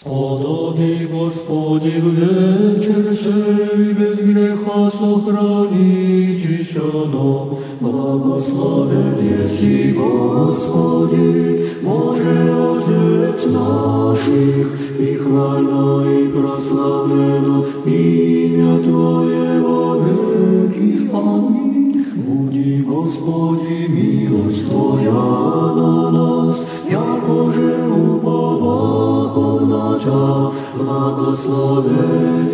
Сподоби, Господи, в вечер сей без греха сохранитесь оно. Благословен еси, Господи, Боже Отец наших, и хвально и прославлено имя Твое во веки. Аминь. Буди, Господи, милость Тя, благословен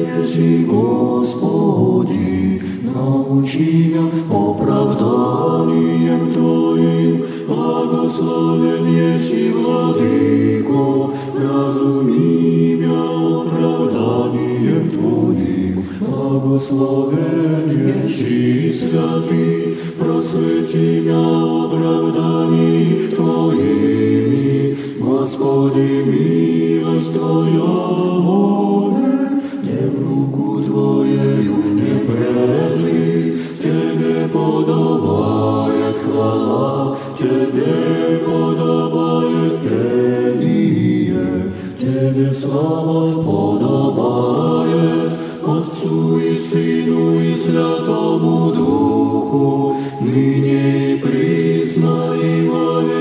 Господи, научи меня оправданием Твоим, благословен еси, Владыко, разуми меня оправданием Твоим, благословен еси, святый, просвети меня оправданием Твоими, Господи, милость Тебе подобает пение, Тебе слава подобает Отцу і Святому Духу, нині і присно і во.